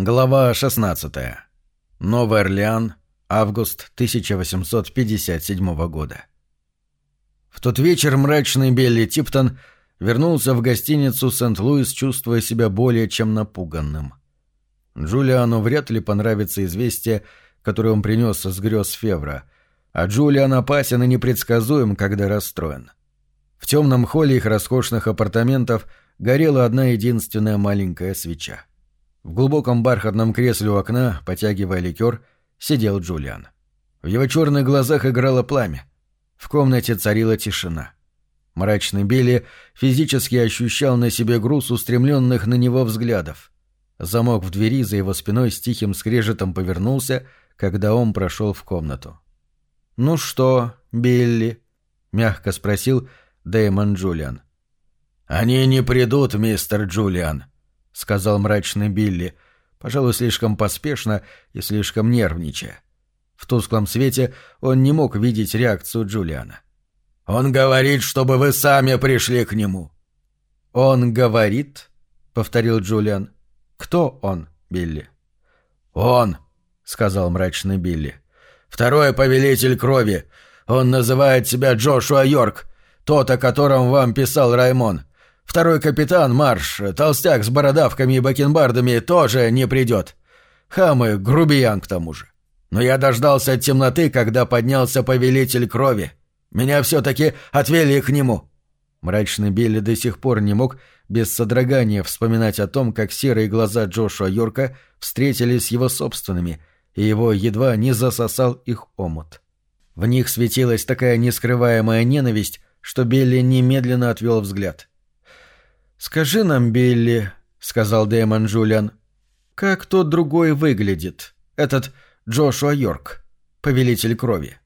Глава 16. Новый Орлеан, август 1857 года. В тот вечер мрачный Белли Типтон вернулся в гостиницу Сент-Луис, чувствуя себя более чем напуганным. Джулиану вряд ли понравится известие, которое он принес с грез Февра, а Джулиан опасен и непредсказуем, когда расстроен. В темном холле их роскошных апартаментов горела одна единственная маленькая свеча. В глубоком бархатном кресле у окна, потягивая ликер, сидел Джулиан. В его черных глазах играло пламя. В комнате царила тишина. Мрачный Билли физически ощущал на себе груз устремленных на него взглядов. Замок в двери за его спиной с тихим скрежетом повернулся, когда он прошел в комнату. «Ну что, Билли?» — мягко спросил Дэймон Джулиан. «Они не придут, мистер Джулиан», — сказал мрачный Билли, пожалуй, слишком поспешно и слишком нервничая. В тусклом свете он не мог видеть реакцию Джулиана. «Он говорит, чтобы вы сами пришли к нему». «Он говорит?» — повторил Джулиан. «Кто он, Билли?» «Он», — сказал мрачный Билли. «Второй повелитель крови. Он называет себя Джошуа Йорк, тот, о котором вам писал Раймон. Второй капитан, Марш, толстяк с бородавками и бакенбардами, тоже не придет. Хамы, грубиян к тому же. Но я дождался темноты, когда поднялся повелитель крови. Меня все-таки отвели к нему. Мрачный Билли до сих пор не мог без содрогания вспоминать о том, как серые глаза Джошуа Йорка встретились с его собственными, и его едва не засосал их омут. В них светилась такая нескрываемая ненависть, что Билли немедленно отвел взгляд. «Скажи нам, Билли», — сказал Дэймон Джулиан, — «как тот другой выглядит, этот Джошуа Йорк, повелитель крови?»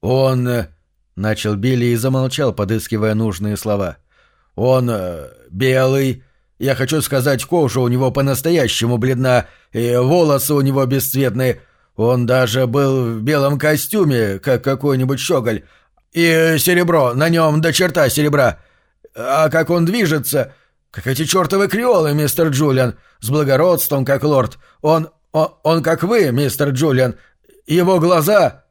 «Он...» э, — начал Билли и замолчал, подыскивая нужные слова. «Он... Э, белый. Я хочу сказать, кожа у него по-настоящему бледна, и волосы у него бесцветные. Он даже был в белом костюме, как какой-нибудь щеголь. И серебро, на нем до черта серебра. А как он движется... Как эти чертовы креолы, мистер Джулиан, с благородством, как лорд. Он... он, он как вы, мистер Джулиан. Его глаза...»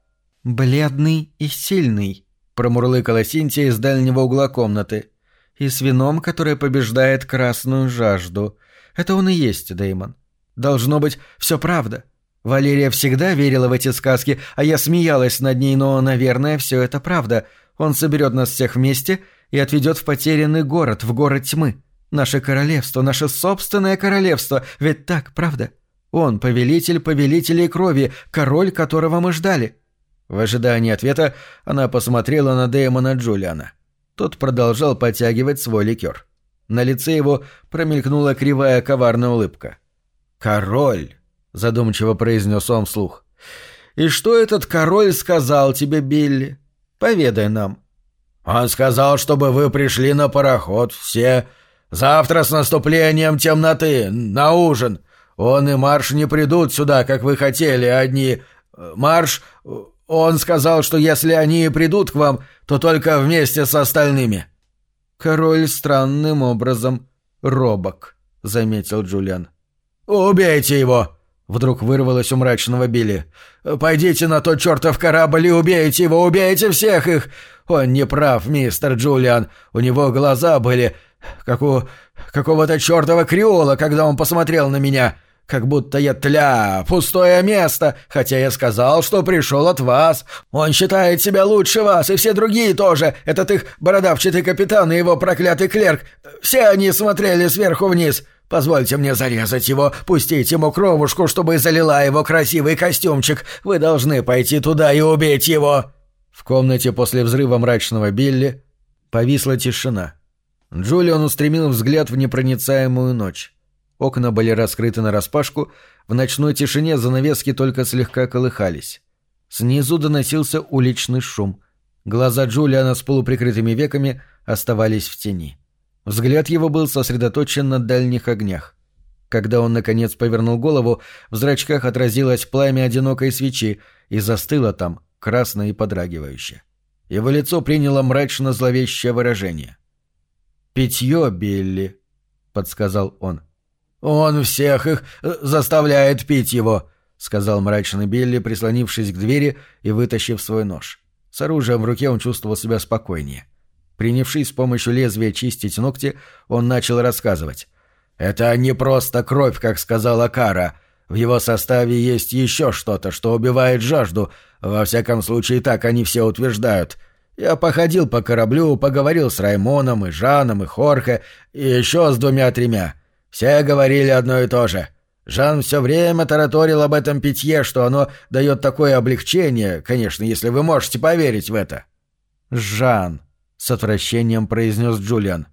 «Бледный и сильный», — промурлыкала Синтия из дальнего угла комнаты. «И с вином, которое побеждает красную жажду. Это он и есть, Дэймон. Должно быть, все правда. Валерия всегда верила в эти сказки, а я смеялась над ней, но, наверное, все это правда. Он соберет нас всех вместе и отведет в потерянный город, в город тьмы. Наше королевство, наше собственное королевство. Ведь так, правда? Он повелитель повелителей крови, король, которого мы ждали». В ожидании ответа она посмотрела на Дэймона Джулиана. Тот продолжал подтягивать свой ликер. На лице его промелькнула кривая коварная улыбка. «Король!» — задумчиво произнес он вслух. «И что этот король сказал тебе, Билли? Поведай нам». Он сказал, чтобы вы пришли на пароход, все. Завтра с наступлением темноты, на ужин. Он и Марш не придут сюда, как вы хотели, одни. Марш... Он сказал, что если они придут к вам, то только вместе с остальными». «Король странным образом робок», — заметил Джулиан. «Убейте его!» — вдруг вырвалось у мрачного Билли. «Пойдите на тот чертов корабль и убейте его, убейте всех их! Он не прав, мистер Джулиан. У него глаза были, как у какого-то чертова креола, когда он посмотрел на меня. Как будто я тля, пустое место, хотя я сказал, что пришел от вас. Он считает себя лучше вас, и все другие тоже. Этот их бородавчатый капитан и его проклятый клерк. Все они смотрели сверху вниз. Позвольте мне зарезать его, пустить ему кровушку, чтобы залила его красивый костюмчик. Вы должны пойти туда и убить его». В комнате после взрыва мрачного Билли повисла тишина. Джулиан устремил взгляд в непроницаемую ночь. Окна были раскрыты нараспашку, в ночной тишине занавески только слегка колыхались. Снизу доносился уличный шум. Глаза Джулиана с полуприкрытыми веками оставались в тени. Взгляд его был сосредоточен на дальних огнях. Когда он, наконец, повернул голову, в зрачках отразилось пламя одинокой свечи и застыло там, красное и подрагивающее. Его лицо приняло мрачно-зловещее выражение. «Питье, Билли», — подсказал он. «Он всех их э, заставляет пить его», — сказал мрачный Билли, прислонившись к двери и вытащив свой нож. С оружием в руке он чувствовал себя спокойнее. Принявшись с помощью лезвия чистить ногти, он начал рассказывать. «Это не просто кровь, как сказала Кара. В его составе есть еще что-то, что убивает жажду. Во всяком случае, так они все утверждают. Я походил по кораблю, поговорил с Раймоном и Жаном и Хорхе, и еще с двумя-тремя. Все говорили одно и то же. Жан все время тараторил об этом питье, что оно дает такое облегчение, конечно, если вы можете поверить в это. «Жан», — с отвращением произнес Джулиан.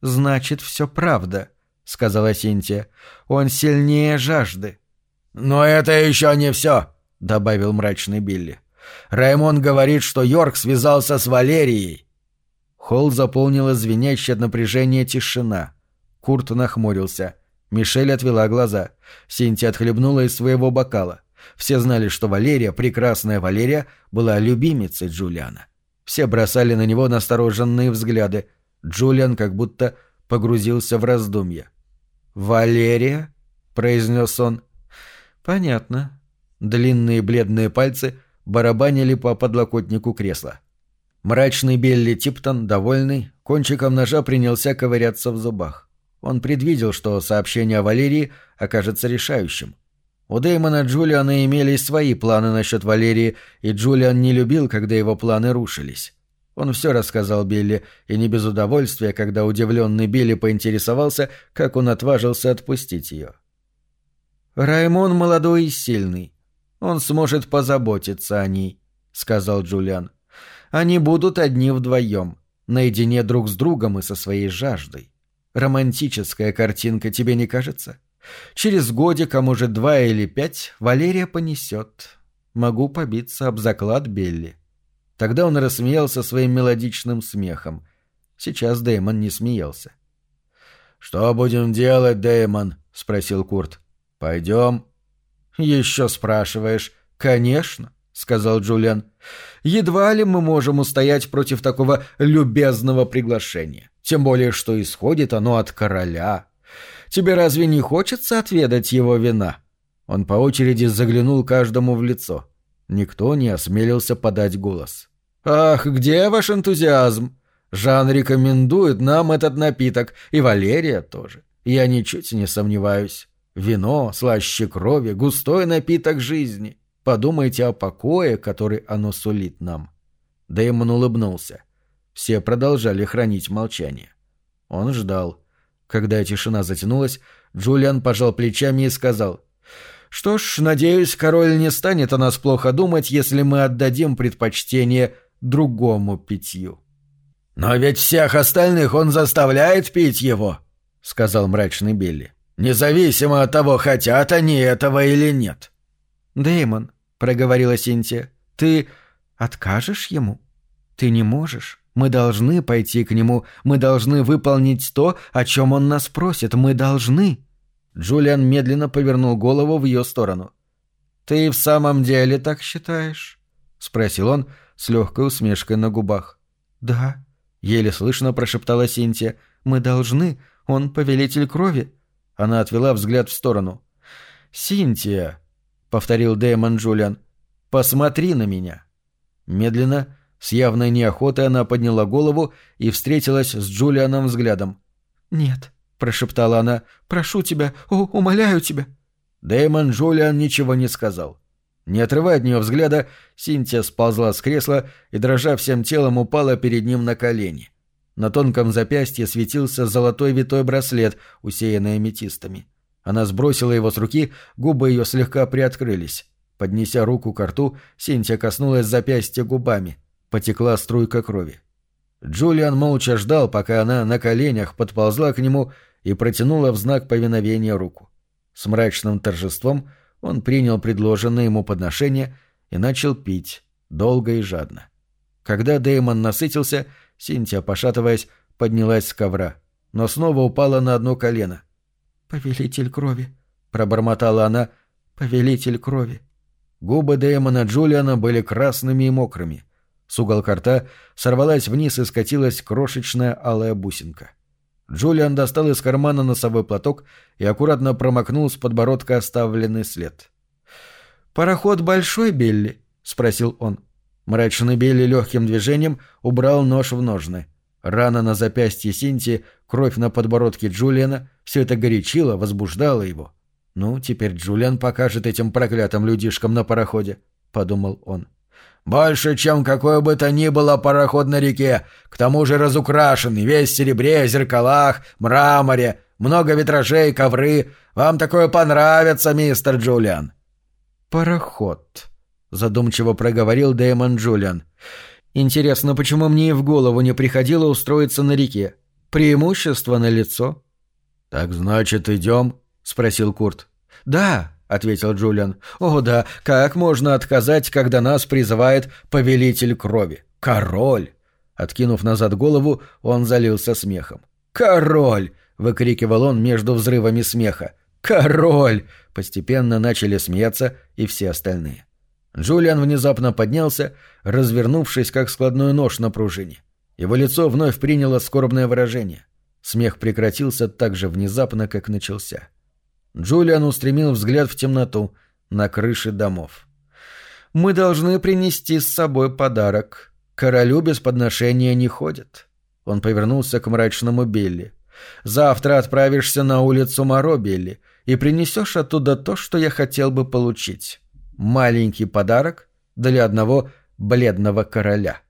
«Значит, все правда», — сказала Синтия. «Он сильнее жажды». «Но это еще не все», — добавил мрачный Билли. «Раймон говорит, что Йорк связался с Валерией». Холл заполнила звенящее от напряжения тишина. Курт нахмурился. Мишель отвела глаза. Синтия отхлебнула из своего бокала. Все знали, что Валерия, прекрасная Валерия, была любимицей Джулиана. Все бросали на него настороженные взгляды. Джулиан как будто погрузился в раздумья. «Валерия?» — произнес он. «Понятно». Длинные бледные пальцы барабанили по подлокотнику кресла. Мрачный Белли Типтон, довольный, кончиком ножа принялся ковыряться в зубах. Он предвидел, что сообщение о Валерии окажется решающим. У Дэймона Джулиана имелись свои планы насчет Валерии, и Джулиан не любил, когда его планы рушились. Он все рассказал Билли, и не без удовольствия, когда удивленный Билли поинтересовался, как он отважился отпустить ее. «Раймон молодой и сильный. Он сможет позаботиться о ней», — сказал Джулиан. «Они будут одни вдвоем, наедине друг с другом и со своей жаждой. Романтическая картинка, тебе не кажется? Через годик, а может два или пять, Валерия понесет. Могу побиться об заклад Белли. Тогда он рассмеялся своим мелодичным смехом. Сейчас Дэймон не смеялся. «Что будем делать, Дэймон?» — спросил Курт. «Пойдем?» «Еще спрашиваешь?» «Конечно», — сказал Джулиан. «Едва ли мы можем устоять против такого любезного приглашения. Тем более, что исходит оно от короля. Тебе разве не хочется отведать его вина?» Он по очереди заглянул каждому в лицо. Никто не осмелился подать голос. «Ах, где ваш энтузиазм? Жан рекомендует нам этот напиток, и Валерия тоже. Я ничуть не сомневаюсь. Вино, слаще крови, густой напиток жизни. Подумайте о покое, который оно сулит нам». Дэймон улыбнулся. Все продолжали хранить молчание. Он ждал. Когда тишина затянулась, Джулиан пожал плечами и сказал, «Что ж, надеюсь, король не станет о нас плохо думать, если мы отдадим предпочтение другому питью». «Но ведь всех остальных он заставляет пить его», — сказал мрачный Билли. «Независимо от того, хотят они этого или нет». «Дэймон», — проговорила Синтия, — «ты откажешь ему? Ты не можешь». Мы должны пойти к нему, мы должны выполнить то, о чем он нас просит, мы должны». Джулиан медленно повернул голову в ее сторону. «Ты в самом деле так считаешь?» — спросил он с легкой усмешкой на губах. «Да», — еле слышно прошептала Синтия. «Мы должны, он повелитель крови». Она отвела взгляд в сторону. «Синтия», — повторил Дэймон Джулиан, — «посмотри на меня». Медленно с явной неохотой она подняла голову и встретилась с Джулианом взглядом. «Нет», — прошептала она, — «прошу тебя, о, умоляю тебя». Дэймон Джулиан ничего не сказал. Не отрывая от нее взгляда, Синтия сползла с кресла и, дрожа всем телом, упала перед ним на колени. На тонком запястье светился золотой витой браслет, усеянный аметистами. Она сбросила его с руки, губы ее слегка приоткрылись. Поднеся руку к рту, Синтия коснулась запястья губами — потекла струйка крови. Джулиан молча ждал, пока она на коленях подползла к нему и протянула в знак повиновения руку. С мрачным торжеством он принял предложенное ему подношение и начал пить, долго и жадно. Когда Дэймон насытился, Синтия, пошатываясь, поднялась с ковра, но снова упала на одно колено. «Повелитель крови», — пробормотала она, — «повелитель крови». Губы Дэймона Джулиана были красными и мокрыми — с уголка рта сорвалась вниз и скатилась крошечная алая бусинка. Джулиан достал из кармана носовой платок и аккуратно промокнул с подбородка оставленный след. «Пароход большой, Билли?» — спросил он. Мрачный Билли легким движением убрал нож в ножны. Рана на запястье Синти, кровь на подбородке Джулиана — все это горячило, возбуждало его. «Ну, теперь Джулиан покажет этим проклятым людишкам на пароходе», — подумал он. «Больше, чем какой бы то ни было пароход на реке, к тому же разукрашенный, весь в серебре, зеркалах, мраморе, много витражей, ковры. Вам такое понравится, мистер Джулиан». «Пароход», — задумчиво проговорил Дэймон Джулиан. «Интересно, почему мне и в голову не приходило устроиться на реке? Преимущество на лицо. «Так значит, идем?» — спросил Курт. «Да», — ответил Джулиан. «О да, как можно отказать, когда нас призывает повелитель крови? Король!» Откинув назад голову, он залился смехом. «Король!» — выкрикивал он между взрывами смеха. «Король!» — постепенно начали смеяться и все остальные. Джулиан внезапно поднялся, развернувшись, как складной нож на пружине. Его лицо вновь приняло скорбное выражение. Смех прекратился так же внезапно, как начался. Джулиан устремил взгляд в темноту, на крыши домов. «Мы должны принести с собой подарок. Королю без подношения не ходит». Он повернулся к мрачному Билли. Завтра отправишься на улицу Моробели и принесешь оттуда то, что я хотел бы получить. Маленький подарок для одного бледного короля.